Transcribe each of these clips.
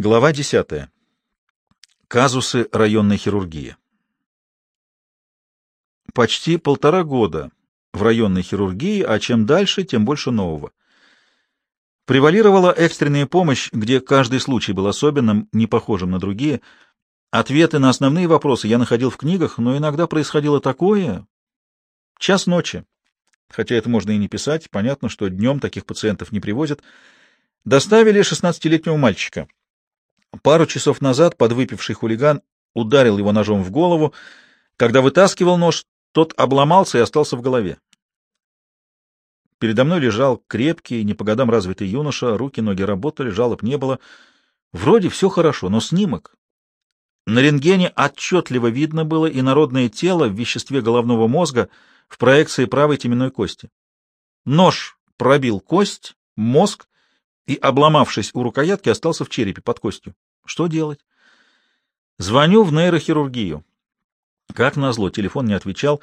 Глава 10. Казусы районной хирургии. Почти полтора года в районной хирургии, а чем дальше, тем больше нового. Превалировала экстренная помощь, где каждый случай был особенным, не похожим на другие. Ответы на основные вопросы я находил в книгах, но иногда происходило такое... Час ночи. Хотя это можно и не писать, понятно, что днем таких пациентов не привозят. Доставили 16-летнего мальчика. Пару часов назад подвыпивший хулиган ударил его ножом в голову. Когда вытаскивал нож, тот обломался и остался в голове. Передо мной лежал крепкий, не по годам развитый юноша, руки, ноги работали, жалоб не было. Вроде все хорошо, но снимок. На рентгене отчетливо видно было инородное тело в веществе головного мозга в проекции правой теменной кости. Нож пробил кость, мозг и, обломавшись у рукоятки, остался в черепе под костью. Что делать? Звоню в нейрохирургию. Как назло, телефон не отвечал.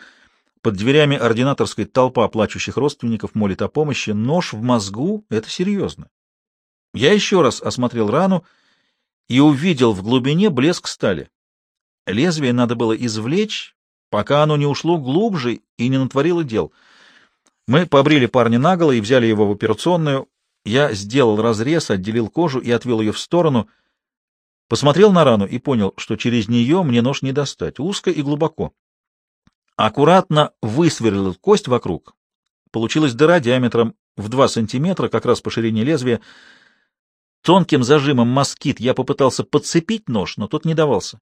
Под дверями ординаторской толпа плачущих родственников молит о помощи. Нож в мозгу — это серьезно. Я еще раз осмотрел рану и увидел в глубине блеск стали. Лезвие надо было извлечь, пока оно не ушло глубже и не натворило дел. Мы побрили парня наголо и взяли его в операционную. Я сделал разрез, отделил кожу и отвел ее в сторону. Посмотрел на рану и понял, что через нее мне нож не достать, узко и глубоко. Аккуратно высверлил кость вокруг. Получилась дыра диаметром в 2 сантиметра, как раз по ширине лезвия. Тонким зажимом москит я попытался подцепить нож, но тот не давался.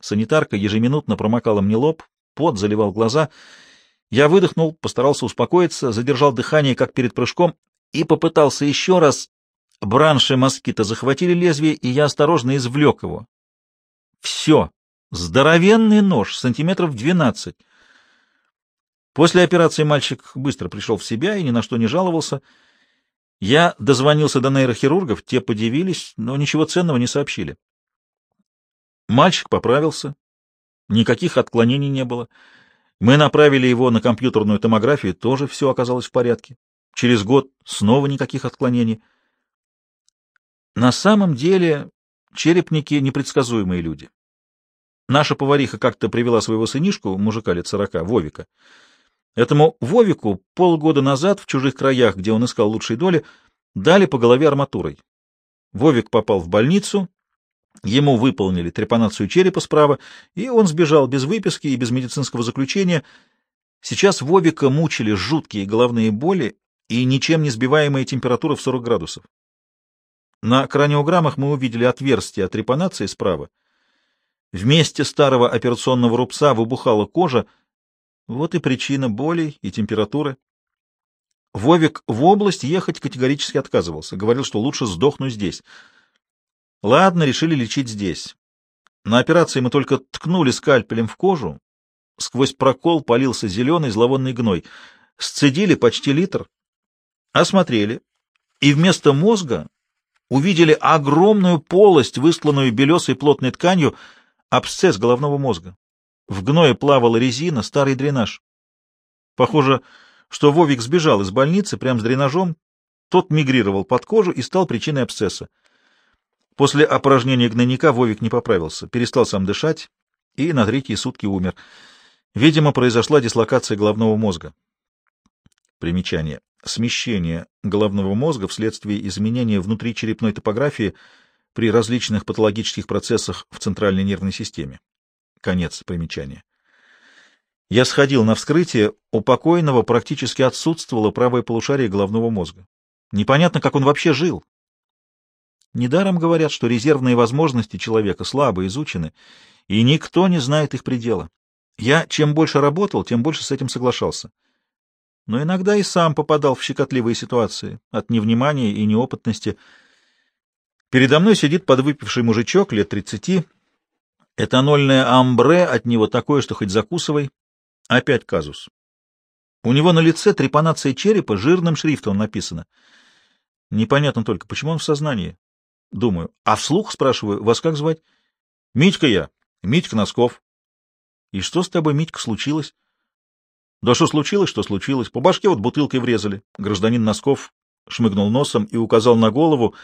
Санитарка ежеминутно промокала мне лоб, пот заливал глаза. Я выдохнул, постарался успокоиться, задержал дыхание, как перед прыжком, и попытался еще раз. Бранши москита захватили лезвие, и я осторожно извлек его. Все. Здоровенный нож, сантиметров двенадцать. После операции мальчик быстро пришел в себя и ни на что не жаловался. Я дозвонился до нейрохирургов, те подивились, но ничего ценного не сообщили. Мальчик поправился, никаких отклонений не было. Мы направили его на компьютерную томографию, тоже все оказалось в порядке. Через год снова никаких отклонений. На самом деле черепники — непредсказуемые люди. Наша повариха как-то привела своего сынишку, мужика лет сорока, Вовика. Этому Вовику полгода назад в чужих краях, где он искал лучшей доли, дали по голове арматурой. Вовик попал в больницу, ему выполнили трепанацию черепа справа, и он сбежал без выписки и без медицинского заключения. Сейчас Вовика мучили жуткие головные боли, и ничем не сбиваемая температура в 40 градусов. На краниограммах мы увидели отверстие от репанации справа. Вместе старого операционного рубца выбухала кожа. Вот и причина болей и температуры. Вовик в область ехать категорически отказывался. Говорил, что лучше сдохну здесь. Ладно, решили лечить здесь. На операции мы только ткнули скальпелем в кожу. Сквозь прокол полился зеленый зловонный гной. Сцедили почти литр, осмотрели и вместо мозга увидели огромную полость, выстланную белесой плотной тканью, абсцесс головного мозга. В гное плавала резина, старый дренаж. Похоже, что Вовик сбежал из больницы прямо с дренажом, тот мигрировал под кожу и стал причиной абсцесса. После опорожнения гнойника Вовик не поправился, перестал сам дышать и на третьи сутки умер. Видимо, произошла дислокация головного мозга. Примечание смещение головного мозга вследствие изменения внутричерепной топографии при различных патологических процессах в центральной нервной системе. Конец примечания. Я сходил на вскрытие, у покойного практически отсутствовало правое полушарие головного мозга. Непонятно, как он вообще жил. Недаром говорят, что резервные возможности человека слабо изучены, и никто не знает их предела. Я чем больше работал, тем больше с этим соглашался но иногда и сам попадал в щекотливые ситуации от невнимания и неопытности. Передо мной сидит подвыпивший мужичок лет тридцати. Этанольное амбре от него такое, что хоть закусывай. Опять казус. У него на лице трепанация черепа, жирным шрифтом написано. Непонятно только, почему он в сознании. Думаю, а вслух спрашиваю, вас как звать? Митька я, Митька Носков. И что с тобой, Митька, случилось? Да что случилось, что случилось? По башке вот бутылкой врезали. Гражданин Носков шмыгнул носом и указал на голову,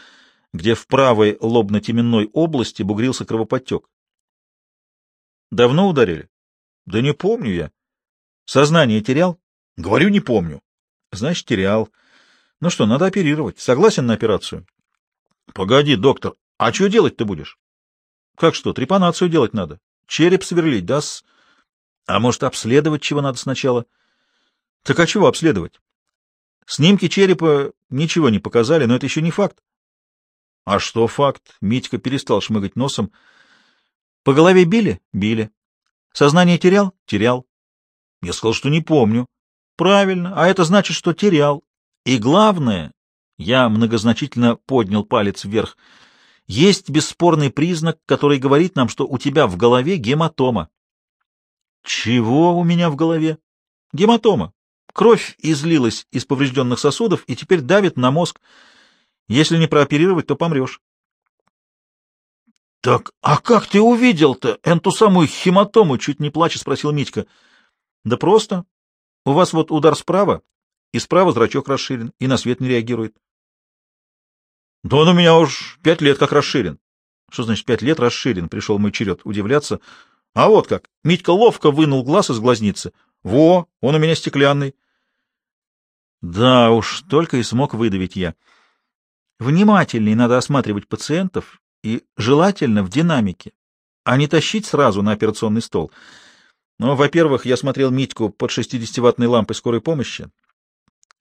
где в правой лобно-теменной области бугрился кровоподтек. Давно ударили? Да не помню я. Сознание терял? Говорю, не помню. Значит, терял. Ну что, надо оперировать. Согласен на операцию? Погоди, доктор, а что делать ты будешь? Как что, трепанацию делать надо? Череп сверлить, да? -с? А может, обследовать чего надо сначала? Так а чего обследовать? Снимки черепа ничего не показали, но это еще не факт. А что факт? Митька перестал шмыгать носом. По голове били? Били. Сознание терял? Терял. Я сказал, что не помню. Правильно. А это значит, что терял. И главное, я многозначительно поднял палец вверх, есть бесспорный признак, который говорит нам, что у тебя в голове гематома. Чего у меня в голове? Гематома. Кровь излилась из поврежденных сосудов и теперь давит на мозг. Если не прооперировать, то помрешь. — Так, а как ты увидел-то эту самую хематому? — чуть не плача спросил Митька. — Да просто. У вас вот удар справа, и справа зрачок расширен, и на свет не реагирует. — Да он у меня уж пять лет как расширен. — Что значит пять лет расширен? — пришел мой черед удивляться. — А вот как. Митька ловко вынул глаз из глазницы. — Во, он у меня стеклянный. Да уж, только и смог выдавить я. Внимательней надо осматривать пациентов и желательно в динамике, а не тащить сразу на операционный стол. Но, во-первых, я смотрел Митьку под 60-ваттной лампой скорой помощи,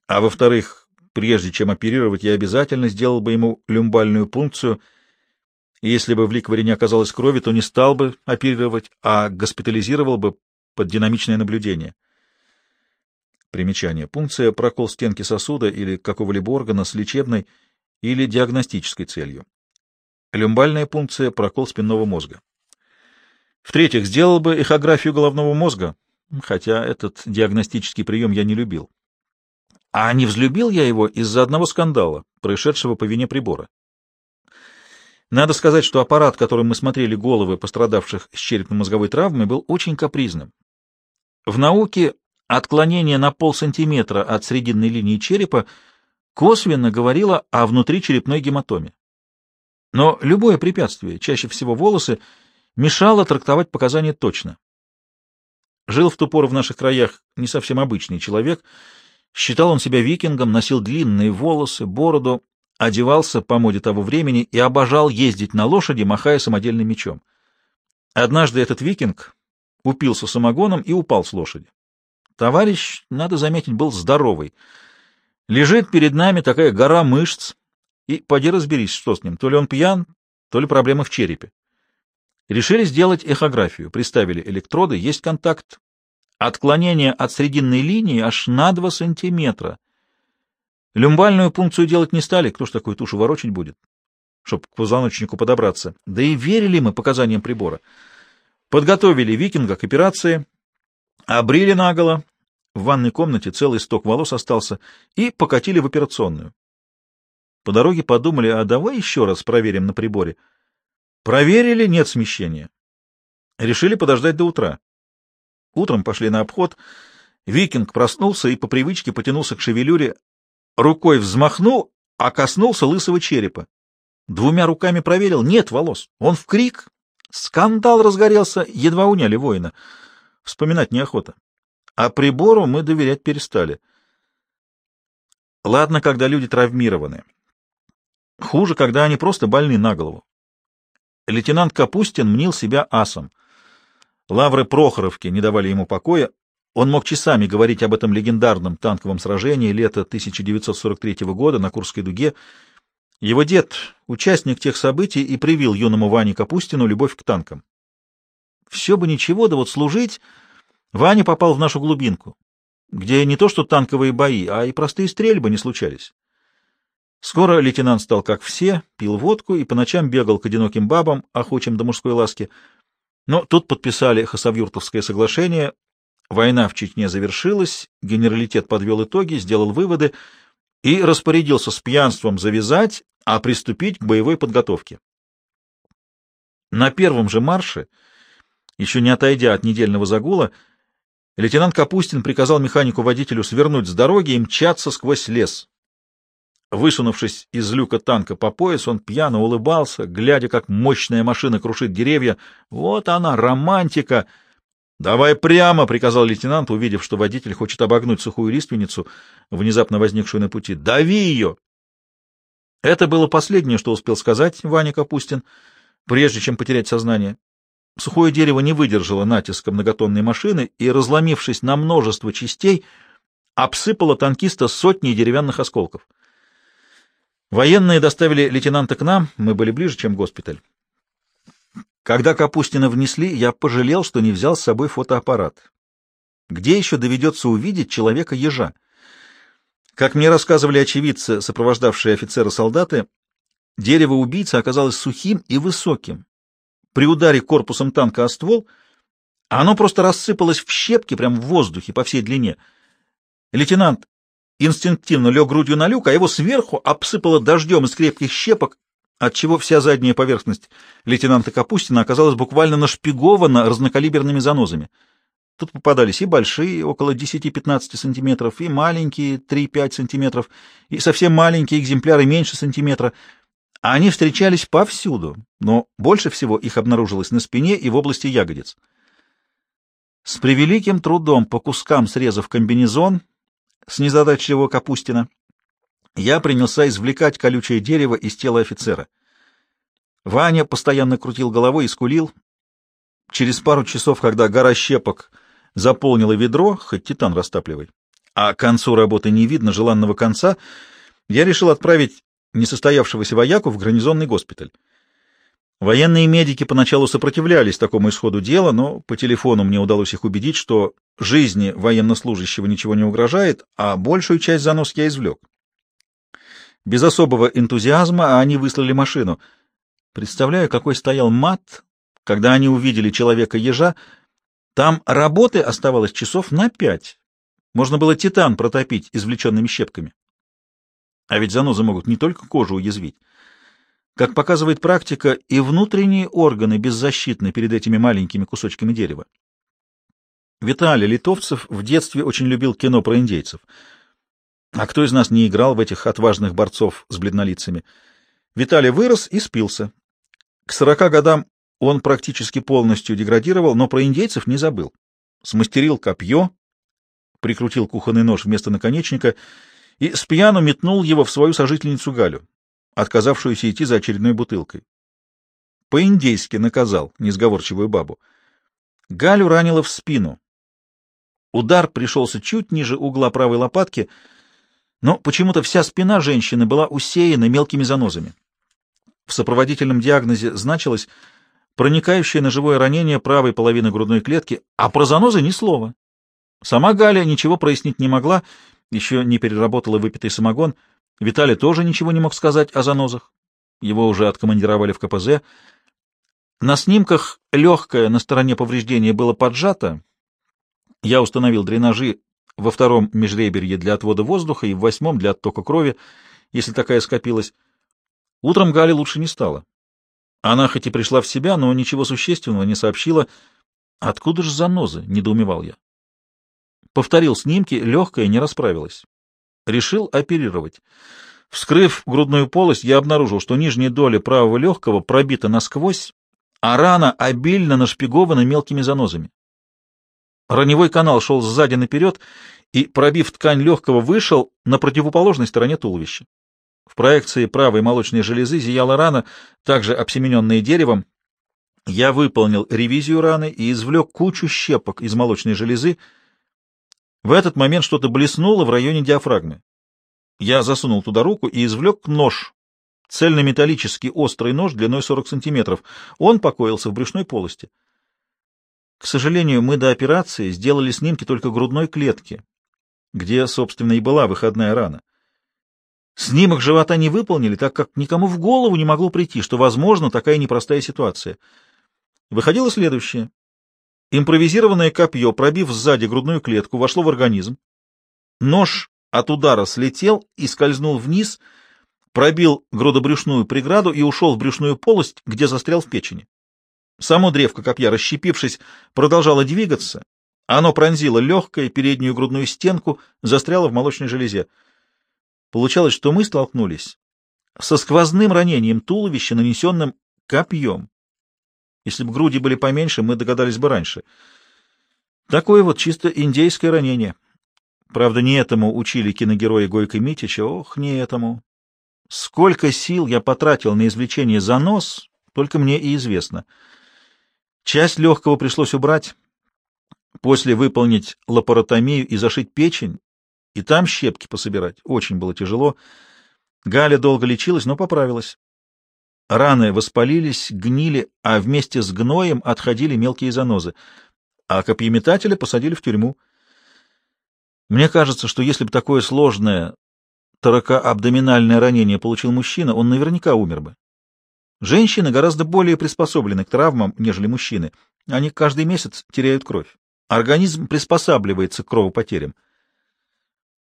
а во-вторых, прежде чем оперировать, я обязательно сделал бы ему люмбальную пункцию, если бы в ликваре не оказалось крови, то не стал бы оперировать, а госпитализировал бы под динамичное наблюдение. Примечание. Пункция — прокол стенки сосуда или какого-либо органа с лечебной или диагностической целью. Люмбальная пункция — прокол спинного мозга. В-третьих, сделал бы эхографию головного мозга, хотя этот диагностический прием я не любил. А не взлюбил я его из-за одного скандала, происшедшего по вине прибора. Надо сказать, что аппарат, которым мы смотрели головы пострадавших с черепно-мозговой травмой, был очень капризным. В науке Отклонение на полсантиметра от срединной линии черепа косвенно говорило о внутричерепной гематоме. Но любое препятствие, чаще всего волосы, мешало трактовать показания точно. Жил в ту пору в наших краях не совсем обычный человек. Считал он себя викингом, носил длинные волосы, бороду, одевался по моде того времени и обожал ездить на лошади, махая самодельным мечом. Однажды этот викинг упился самогоном и упал с лошади. Товарищ, надо заметить, был здоровый. Лежит перед нами такая гора мышц, и поди разберись, что с ним. То ли он пьян, то ли проблемы в черепе. Решили сделать эхографию. Приставили электроды, есть контакт. Отклонение от срединной линии аж на 2 сантиметра. Люмбальную пункцию делать не стали, кто ж такую тушу ворочить будет, чтоб к позвоночнику подобраться. Да и верили мы показаниям прибора. Подготовили викинга к операции, обрили наголо, в ванной комнате целый сток волос остался, и покатили в операционную. По дороге подумали, а давай еще раз проверим на приборе. Проверили, нет смещения. Решили подождать до утра. Утром пошли на обход. Викинг проснулся и по привычке потянулся к шевелюре. Рукой взмахнул, а коснулся лысого черепа. Двумя руками проверил — нет волос. Он в крик. Скандал разгорелся, едва уняли воина. Вспоминать неохота. А прибору мы доверять перестали. Ладно, когда люди травмированы. Хуже, когда они просто больны на голову. Лейтенант Капустин мнил себя асом. Лавры Прохоровки не давали ему покоя. Он мог часами говорить об этом легендарном танковом сражении лета 1943 года на Курской дуге. Его дед, участник тех событий, и привил юному Ване Капустину любовь к танкам. Все бы ничего, да вот служить... Ваня попал в нашу глубинку, где не то что танковые бои, а и простые стрельбы не случались. Скоро лейтенант стал как все, пил водку и по ночам бегал к одиноким бабам, охочим до мужской ласки. Но тут подписали Хасавюртовское соглашение, война в Чечне завершилась, генералитет подвел итоги, сделал выводы и распорядился с пьянством завязать, а приступить к боевой подготовке. На первом же марше еще не отойдя от недельного загула, лейтенант Капустин приказал механику-водителю свернуть с дороги и мчаться сквозь лес. Высунувшись из люка танка по пояс, он пьяно улыбался, глядя, как мощная машина крушит деревья. Вот она, романтика! «Давай прямо!» — приказал лейтенант, увидев, что водитель хочет обогнуть сухую лиственницу, внезапно возникшую на пути. «Дави ее!» Это было последнее, что успел сказать Ваня Капустин, прежде чем потерять сознание. Сухое дерево не выдержало натиска многотонной машины и, разломившись на множество частей, обсыпало танкиста сотней деревянных осколков. Военные доставили лейтенанта к нам, мы были ближе, чем госпиталь. Когда Капустина внесли, я пожалел, что не взял с собой фотоаппарат. Где еще доведется увидеть человека-ежа? Как мне рассказывали очевидцы, сопровождавшие офицера-солдаты, дерево убийцы оказалось сухим и высоким. При ударе корпусом танка о ствол оно просто рассыпалось в щепки прямо в воздухе по всей длине. Лейтенант инстинктивно лег грудью на люк, а его сверху обсыпало дождем из крепких щепок, отчего вся задняя поверхность лейтенанта Капустина оказалась буквально нашпигована разнокалиберными занозами. Тут попадались и большие, около 10-15 сантиметров, и маленькие, 3-5 сантиметров, и совсем маленькие экземпляры меньше сантиметра. Они встречались повсюду, но больше всего их обнаружилось на спине и в области ягодиц. С превеликим трудом, по кускам срезав комбинезон с незадачливого Капустина, я принялся извлекать колючее дерево из тела офицера. Ваня постоянно крутил головой и скулил. Через пару часов, когда гора щепок заполнила ведро, хоть титан растапливай, а к концу работы не видно желанного конца, я решил отправить несостоявшегося вояку в гарнизонный госпиталь. Военные медики поначалу сопротивлялись такому исходу дела, но по телефону мне удалось их убедить, что жизни военнослужащего ничего не угрожает, а большую часть занос я извлек. Без особого энтузиазма они выслали машину. Представляю, какой стоял мат, когда они увидели человека-ежа, там работы оставалось часов на пять. Можно было титан протопить извлеченными щепками. А ведь занозы могут не только кожу уязвить. Как показывает практика, и внутренние органы беззащитны перед этими маленькими кусочками дерева. Виталий Литовцев в детстве очень любил кино про индейцев. А кто из нас не играл в этих отважных борцов с бледнолицами? Виталий вырос и спился. К сорока годам он практически полностью деградировал, но про индейцев не забыл. Смастерил копье, прикрутил кухонный нож вместо наконечника и с пьяну метнул его в свою сожительницу Галю, отказавшуюся идти за очередной бутылкой. По-индейски наказал несговорчивую бабу. Галю ранило в спину. Удар пришелся чуть ниже угла правой лопатки, но почему-то вся спина женщины была усеяна мелкими занозами. В сопроводительном диагнозе значилось проникающее ножевое ранение правой половины грудной клетки, а про занозы ни слова. Сама Галя ничего прояснить не могла, еще не переработала выпитый самогон. Виталий тоже ничего не мог сказать о занозах. Его уже откомандировали в КПЗ. На снимках легкое на стороне повреждения было поджато. Я установил дренажи во втором межреберье для отвода воздуха и в восьмом для оттока крови, если такая скопилась. Утром Гали лучше не стало. Она хоть и пришла в себя, но ничего существенного не сообщила. «Откуда же занозы?» — недоумевал я. Повторил снимки, легкая не расправилась. Решил оперировать. Вскрыв грудную полость, я обнаружил, что нижняя доля правого легкого пробита насквозь, а рана обильно нашпигована мелкими занозами. Раневой канал шел сзади наперед и, пробив ткань легкого, вышел на противоположной стороне туловища. В проекции правой молочной железы зияла рана, также обсемененная деревом. Я выполнил ревизию раны и извлек кучу щепок из молочной железы. В этот момент что-то блеснуло в районе диафрагмы. Я засунул туда руку и извлек нож, цельнометаллический острый нож длиной 40 сантиметров. Он покоился в брюшной полости. К сожалению, мы до операции сделали снимки только грудной клетки, где, собственно, и была выходная рана. Снимок живота не выполнили, так как никому в голову не могло прийти, что возможно такая непростая ситуация. Выходило следующее. Импровизированное копье, пробив сзади грудную клетку, вошло в организм. Нож от удара слетел и скользнул вниз, пробил грудобрюшную преграду и ушел в брюшную полость, где застрял в печени. Само древко копья, расщепившись, продолжало двигаться. Оно пронзило легкое переднюю грудную стенку, застряло в молочной железе. Получалось, что мы столкнулись со сквозным ранением туловища, нанесенным копьем. Если бы груди были поменьше, мы догадались бы раньше. Такое вот чисто индейское ранение. Правда, не этому учили киногерои Гойко Митича, ох, не этому. Сколько сил я потратил на извлечение за нос, только мне и известно. Часть легкого пришлось убрать, после выполнить лапаротомию и зашить печень, и там щепки пособирать. Очень было тяжело. Галя долго лечилась, но поправилась. Раны воспалились, гнили, а вместе с гноем отходили мелкие занозы, а копьеметателя посадили в тюрьму. Мне кажется, что если бы такое сложное торакоабдоминальное ранение получил мужчина, он наверняка умер бы. Женщины гораздо более приспособлены к травмам, нежели мужчины. Они каждый месяц теряют кровь. Организм приспосабливается к кровопотерям.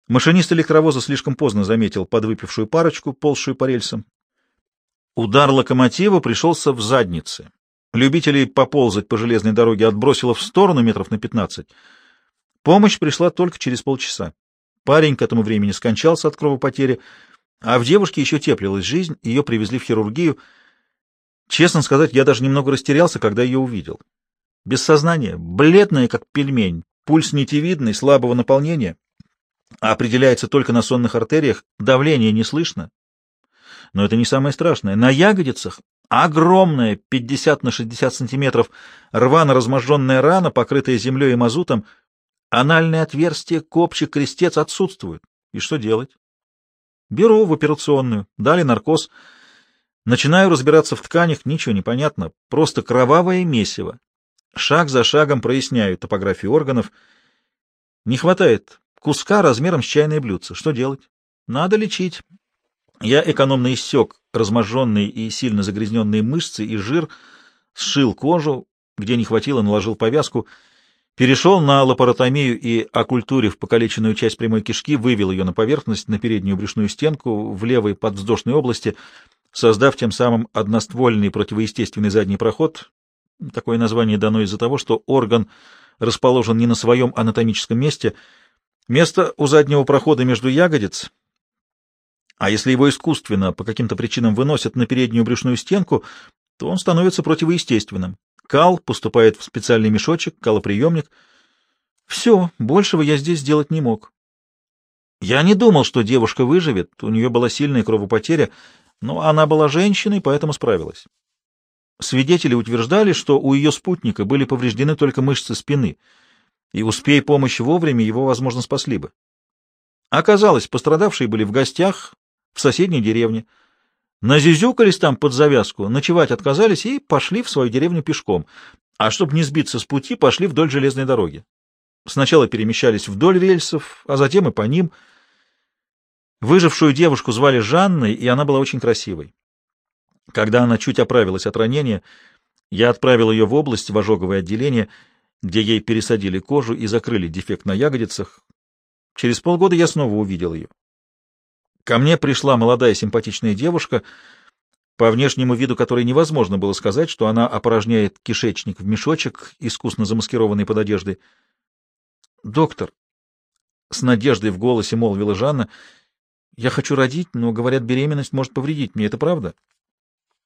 Машинист электровоза слишком поздно заметил подвыпившую парочку, ползшую по рельсам. Удар локомотива пришелся в заднице. Любителей поползать по железной дороге отбросило в сторону метров на пятнадцать. Помощь пришла только через полчаса. Парень к этому времени скончался от кровопотери, а в девушке еще теплилась жизнь, ее привезли в хирургию. Честно сказать, я даже немного растерялся, когда ее увидел. Без сознания, бледная, как пельмень, пульс нитевидный, слабого наполнения — определяется только на сонных артериях, давление не слышно. Но это не самое страшное. На ягодицах огромная, 50 на 60 сантиметров, рвано разможженная рана, покрытая землей и мазутом. Анальное отверстие, копчик, крестец отсутствуют. И что делать? Беру в операционную, дали наркоз. Начинаю разбираться в тканях, ничего не понятно, просто кровавое месиво. Шаг за шагом проясняю топографию органов. Не хватает куска размером с чайное блюдце. Что делать? Надо лечить. Я экономно иссек разможженные и сильно загрязненные мышцы и жир, сшил кожу, где не хватило, наложил повязку, перешел на лапаротомию и, окультурив покалеченную часть прямой кишки, вывел ее на поверхность, на переднюю брюшную стенку, в левой подвздошной области, создав тем самым одноствольный противоестественный задний проход. Такое название дано из-за того, что орган расположен не на своем анатомическом месте — Место у заднего прохода между ягодиц, а если его искусственно по каким-то причинам выносят на переднюю брюшную стенку, то он становится противоестественным. Кал поступает в специальный мешочек, калоприемник. Все, большего я здесь сделать не мог. Я не думал, что девушка выживет, у нее была сильная кровопотеря, но она была женщиной, поэтому справилась. Свидетели утверждали, что у ее спутника были повреждены только мышцы спины — и успей помощь вовремя, его, возможно, спасли бы. Оказалось, пострадавшие были в гостях в соседней деревне. Назюзюкались там под завязку, ночевать отказались и пошли в свою деревню пешком, а чтобы не сбиться с пути, пошли вдоль железной дороги. Сначала перемещались вдоль рельсов, а затем и по ним. Выжившую девушку звали Жанной, и она была очень красивой. Когда она чуть оправилась от ранения, я отправил ее в область, в ожоговое отделение — где ей пересадили кожу и закрыли дефект на ягодицах. Через полгода я снова увидел ее. Ко мне пришла молодая симпатичная девушка, по внешнему виду которой невозможно было сказать, что она опорожняет кишечник в мешочек, искусно замаскированный под одеждой. «Доктор», — с надеждой в голосе молвила Жанна, — «я хочу родить, но, говорят, беременность может повредить мне. Это правда?»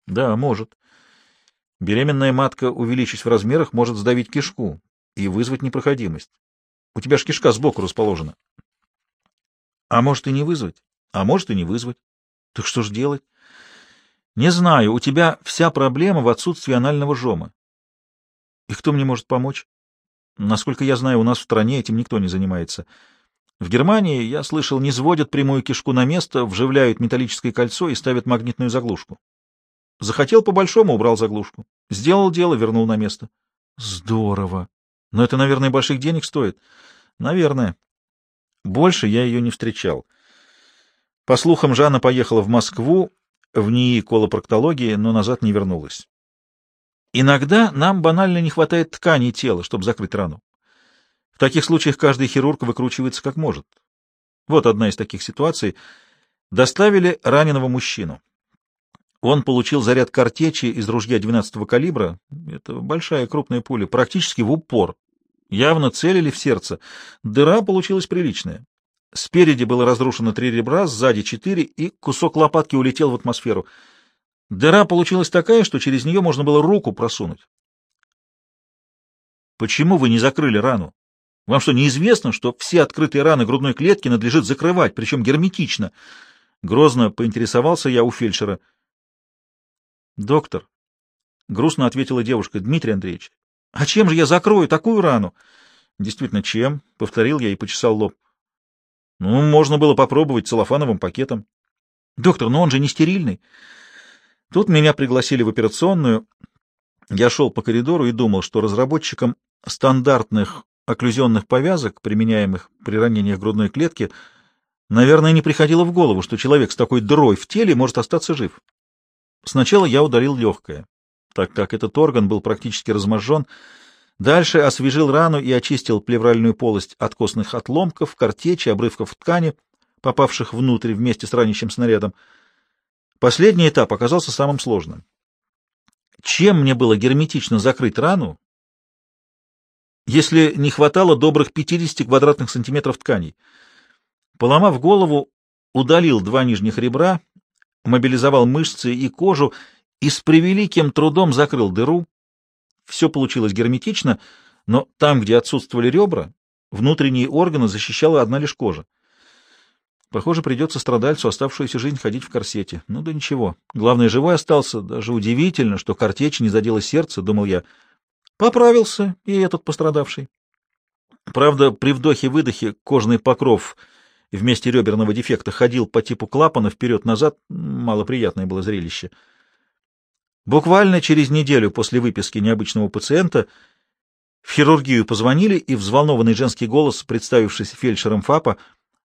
«Да, может. Беременная матка, увеличившись в размерах, может сдавить кишку и вызвать непроходимость. У тебя ж кишка сбоку расположена. А может и не вызвать, а может и не вызвать. Так что ж делать? Не знаю, у тебя вся проблема в отсутствии анального жома. И кто мне может помочь? Насколько я знаю, у нас в стране этим никто не занимается. В Германии, я слышал, не сводят прямую кишку на место, вживляют металлическое кольцо и ставят магнитную заглушку. Захотел по-большому, убрал заглушку. Сделал дело, вернул на место. Здорово. Но это, наверное, больших денег стоит. Наверное. Больше я ее не встречал. По слухам, Жанна поехала в Москву, в НИИ колопроктологии, но назад не вернулась. Иногда нам банально не хватает ткани тела, чтобы закрыть рану. Таких случаях каждый хирург выкручивается как может. Вот одна из таких ситуаций. Доставили раненого мужчину. Он получил заряд картечи из ружья 12-го калибра, это большая крупная пуля, практически в упор. Явно целили в сердце. Дыра получилась приличная. Спереди было разрушено три ребра, сзади четыре, и кусок лопатки улетел в атмосферу. Дыра получилась такая, что через нее можно было руку просунуть. Почему вы не закрыли рану? Вам что, неизвестно, что все открытые раны грудной клетки надлежит закрывать, причем герметично? Грозно поинтересовался я у фельдшера. Доктор, грустно ответила девушка, Дмитрий Андреевич, а чем же я закрою такую рану? Действительно, чем? Повторил я и почесал лоб. Ну, можно было попробовать целлофановым пакетом. Доктор, но он же не стерильный. Тут меня пригласили в операционную. Я шел по коридору и думал, что разработчикам стандартных окклюзионных повязок, применяемых при ранениях грудной клетки, наверное, не приходило в голову, что человек с такой дырой в теле может остаться жив. Сначала я удалил легкое, так как этот орган был практически разможжен. Дальше освежил рану и очистил плевральную полость от костных отломков, картечи, обрывков ткани, попавших внутрь вместе с ранящим снарядом. Последний этап оказался самым сложным. Чем мне было герметично закрыть рану, если не хватало добрых 50 квадратных сантиметров тканей. Поломав голову, удалил два нижних ребра, мобилизовал мышцы и кожу и с превеликим трудом закрыл дыру. Все получилось герметично, но там, где отсутствовали ребра, внутренние органы защищала одна лишь кожа. Похоже, придется страдальцу оставшуюся жизнь ходить в корсете. Ну да ничего. Главное, живой остался. Даже удивительно, что картечь не задела сердце, думал я. Поправился и этот пострадавший. Правда, при вдохе-выдохе кожный покров вместе реберного дефекта ходил по типу клапана вперед-назад. Малоприятное было зрелище. Буквально через неделю после выписки необычного пациента в хирургию позвонили, и взволнованный женский голос, представившийся фельдшером ФАПа,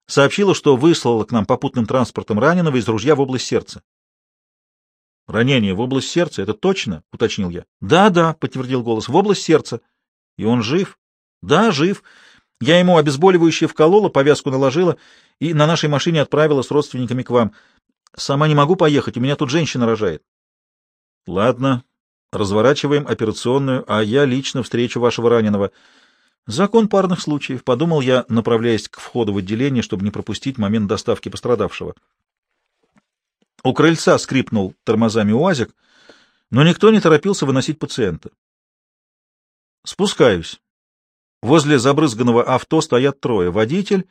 сообщила, что выслала к нам попутным транспортом раненого из ружья в область сердца. Ранение в область сердца, это точно? — уточнил я. — Да, да, — подтвердил голос, — в область сердца. — И он жив? — Да, жив. Я ему обезболивающее вколола, повязку наложила и на нашей машине отправила с родственниками к вам. Сама не могу поехать, у меня тут женщина рожает. — Ладно, разворачиваем операционную, а я лично встречу вашего раненого. Закон парных случаев, — подумал я, направляясь к входу в отделение, чтобы не пропустить момент доставки пострадавшего. У крыльца скрипнул тормозами УАЗик, но никто не торопился выносить пациента. Спускаюсь. Возле забрызганного авто стоят трое. Водитель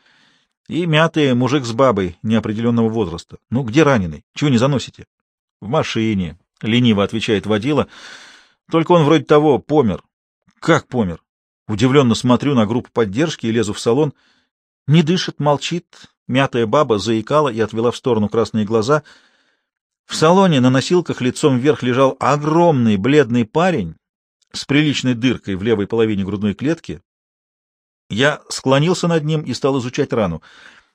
и мятый мужик с бабой неопределенного возраста. Ну, где раненый? Чего не заносите? В машине. Лениво отвечает водила. Только он вроде того помер. Как помер? Удивленно смотрю на группу поддержки и лезу в салон. Не дышит, молчит. Мятая баба заикала и отвела в сторону красные глаза — в салоне на носилках лицом вверх лежал огромный бледный парень с приличной дыркой в левой половине грудной клетки. Я склонился над ним и стал изучать рану.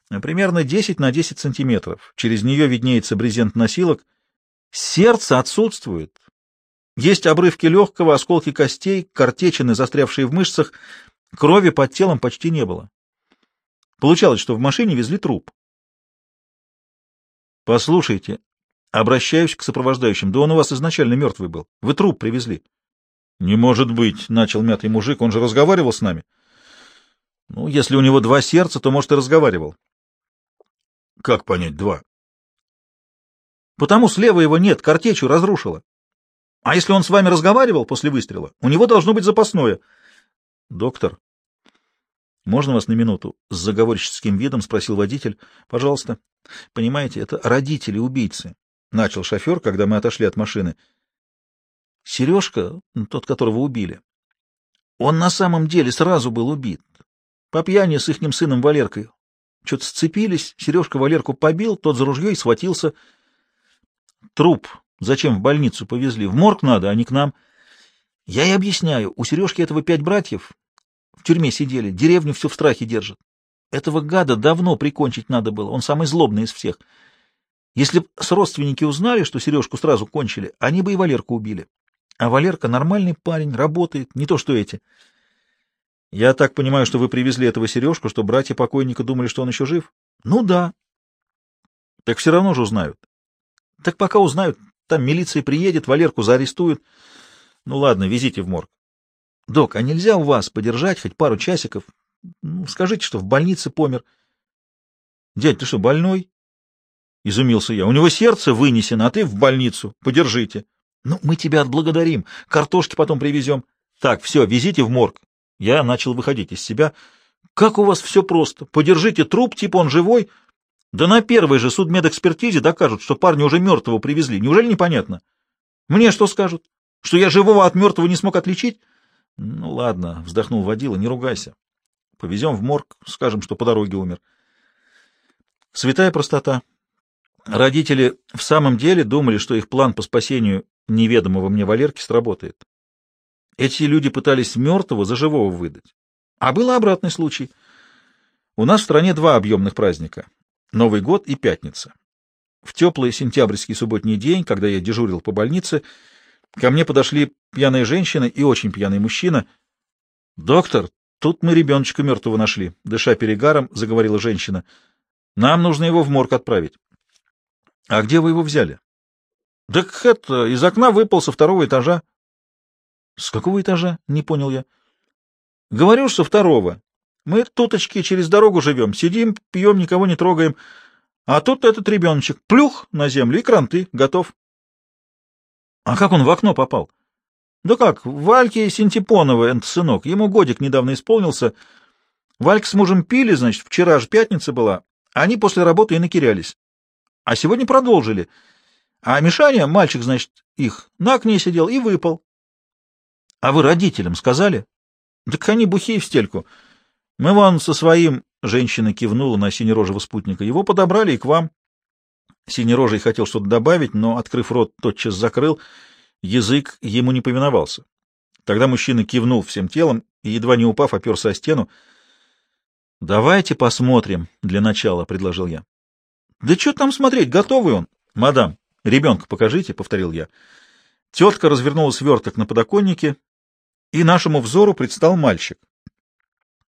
Примерно 10 на 10 сантиметров. Через нее виднеется брезент носилок. Сердце отсутствует. Есть обрывки легкого, осколки костей, картечины, застрявшие в мышцах. Крови под телом почти не было. Получалось, что в машине везли труп. «Послушайте, Обращаюсь к сопровождающим. Да он у вас изначально мертвый был. Вы труп привезли. — Не может быть, — начал мятый мужик. Он же разговаривал с нами. — Ну, если у него два сердца, то, может, и разговаривал. — Как понять два? — Потому слева его нет, картечью разрушила. А если он с вами разговаривал после выстрела, у него должно быть запасное. — Доктор, можно вас на минуту? — с заговорческим видом спросил водитель. — Пожалуйста. Понимаете, это родители убийцы. — начал шофер, когда мы отошли от машины. Сережка, тот, которого убили, он на самом деле сразу был убит. По пьяни с ихним сыном Валеркой. Что-то сцепились, Сережка Валерку побил, тот за ружье и схватился. Труп зачем в больницу повезли? В морг надо, а не к нам. Я и объясняю, у Сережки этого пять братьев в тюрьме сидели, деревню все в страхе держат. Этого гада давно прикончить надо было, он самый злобный из всех. Если б с родственники узнали, что Сережку сразу кончили, они бы и Валерку убили. А Валерка нормальный парень, работает, не то что эти. Я так понимаю, что вы привезли этого Сережку, что братья покойника думали, что он еще жив? Ну да. Так все равно же узнают. Так пока узнают, там милиция приедет, Валерку заарестуют. Ну ладно, везите в морг. Док, а нельзя у вас подержать хоть пару часиков? Ну, скажите, что в больнице помер. Дядь, ты что, больной? Изумился я. У него сердце вынесено, а ты в больницу. Подержите. Ну, мы тебя отблагодарим. Картошки потом привезем. Так, все, везите в морг. Я начал выходить из себя. Как у вас все просто. Подержите труп, типа он живой. Да на первой же судмедэкспертизе докажут, что парня уже мертвого привезли. Неужели непонятно? Мне что скажут? Что я живого от мертвого не смог отличить? Ну ладно, вздохнул водила, не ругайся. Повезем в морг, скажем, что по дороге умер. Святая простота. Родители в самом деле думали, что их план по спасению неведомого мне Валерки сработает. Эти люди пытались мертвого за живого выдать. А был обратный случай. У нас в стране два объемных праздника — Новый год и Пятница. В теплый сентябрьский субботний день, когда я дежурил по больнице, ко мне подошли пьяная женщина и очень пьяный мужчина. «Доктор, тут мы ребеночка мертвого нашли», — дыша перегаром, заговорила женщина. «Нам нужно его в морг отправить». «А где вы его взяли?» «Так это, из окна выпал со второго этажа». «С какого этажа?» — не понял я. «Говорю, что второго. Мы туточки через дорогу живем, сидим, пьем, никого не трогаем. А тут этот ребеночек, плюх на землю и кранты, готов». «А как он в окно попал?» «Да как, Вальке Синтепонова, энт сынок, ему годик недавно исполнился. Валька с мужем пили, значит, вчера же пятница была, они после работы и накирялись. А сегодня продолжили». А Мишаня, мальчик, значит, их, на окне сидел и выпал. — А вы родителям сказали? — Так они бухие в стельку. Мы вон со своим, — женщина кивнула на синерожего спутника, — его подобрали и к вам. Синерожий хотел что-то добавить, но, открыв рот, тотчас закрыл, язык ему не повиновался. Тогда мужчина кивнул всем телом и, едва не упав, оперся о стену. — Давайте посмотрим для начала, — предложил я. — Да что там смотреть, готовый он. — Мадам, «Ребенка покажите», — повторил я. Тетка развернула сверток на подоконнике, и нашему взору предстал мальчик.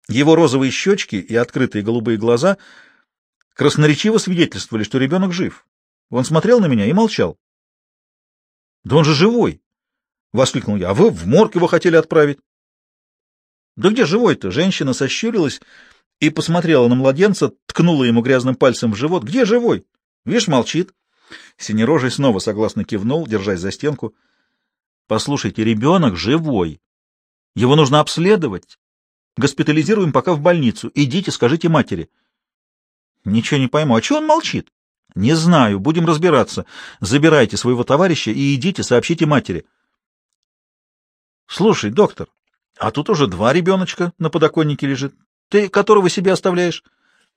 Его розовые щечки и открытые голубые глаза красноречиво свидетельствовали, что ребенок жив. Он смотрел на меня и молчал. — Да он же живой! — воскликнул я. — А вы в морг его хотели отправить? — Да где живой-то? Женщина сощурилась и посмотрела на младенца, ткнула ему грязным пальцем в живот. — Где живой? Видишь, молчит. Синерожий снова согласно кивнул, держась за стенку. — Послушайте, ребенок живой. Его нужно обследовать. Госпитализируем пока в больницу. Идите, скажите матери. — Ничего не пойму. А чего он молчит? — Не знаю. Будем разбираться. Забирайте своего товарища и идите, сообщите матери. — Слушай, доктор, а тут уже два ребеночка на подоконнике лежит. Ты которого себе оставляешь?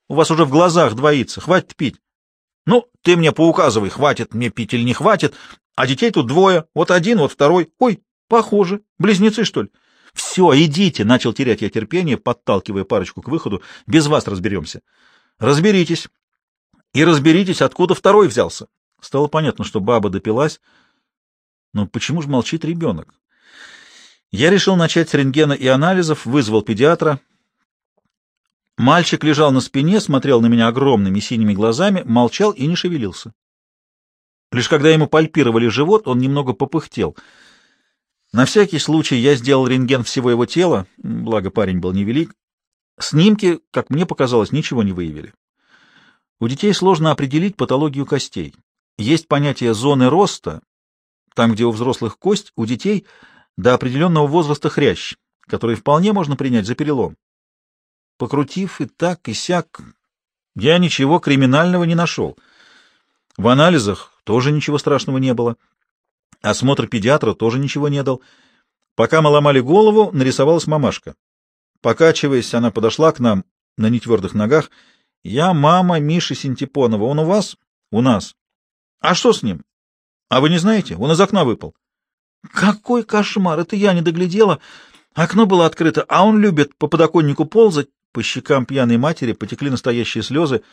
У вас уже в глазах двоится. Хватит пить. Ну, ты мне поуказывай, хватит мне пить или не хватит, а детей тут двое, вот один, вот второй. Ой, похоже, близнецы, что ли? Все, идите, начал терять я терпение, подталкивая парочку к выходу, без вас разберемся. Разберитесь. И разберитесь, откуда второй взялся. Стало понятно, что баба допилась. Но почему же молчит ребенок? Я решил начать с рентгена и анализов, вызвал педиатра, Мальчик лежал на спине, смотрел на меня огромными синими глазами, молчал и не шевелился. Лишь когда ему пальпировали живот, он немного попыхтел. На всякий случай я сделал рентген всего его тела, благо парень был невелик. Снимки, как мне показалось, ничего не выявили. У детей сложно определить патологию костей. Есть понятие зоны роста, там, где у взрослых кость, у детей до определенного возраста хрящ, который вполне можно принять за перелом. Покрутив и так, и сяк, я ничего криминального не нашел. В анализах тоже ничего страшного не было. Осмотр педиатра тоже ничего не дал. Пока мы ломали голову, нарисовалась мамашка. Покачиваясь, она подошла к нам на нетвердых ногах. «Я мама Миши Синтепонова. Он у вас?» «У нас». «А что с ним?» «А вы не знаете? Он из окна выпал». «Какой кошмар! Это я не доглядела. Окно было открыто, а он любит по подоконнику ползать, по щекам пьяной матери потекли настоящие слезы.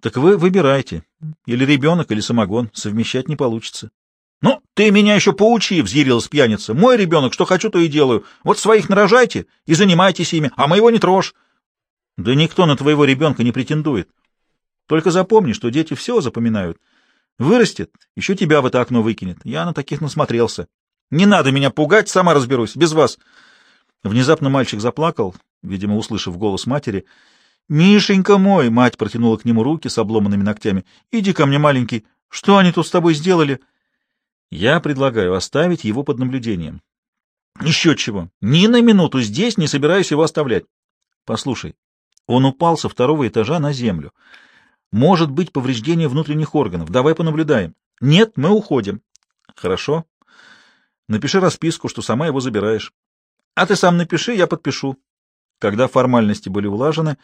Так вы выбирайте. Или ребенок, или самогон. Совмещать не получится. — Ну, ты меня еще поучи, — взъярилась пьяница. — Мой ребенок, что хочу, то и делаю. Вот своих нарожайте и занимайтесь ими, а моего не трожь. — Да никто на твоего ребенка не претендует. Только запомни, что дети все запоминают. Вырастет, еще тебя в это окно выкинет. Я на таких насмотрелся. Не надо меня пугать, сама разберусь, без вас. Внезапно мальчик заплакал, видимо, услышав голос матери, «Мишенька мой!» — мать протянула к нему руки с обломанными ногтями. «Иди ко мне, маленький. Что они тут с тобой сделали?» «Я предлагаю оставить его под наблюдением». «Еще чего. Ни на минуту здесь не собираюсь его оставлять. Послушай, он упал со второго этажа на землю. Может быть повреждение внутренних органов. Давай понаблюдаем. Нет, мы уходим. Хорошо. Напиши расписку, что сама его забираешь. А ты сам напиши, я подпишу. Когда формальности были улажены,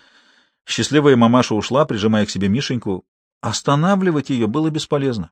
счастливая мамаша ушла, прижимая к себе Мишеньку. Останавливать ее было бесполезно.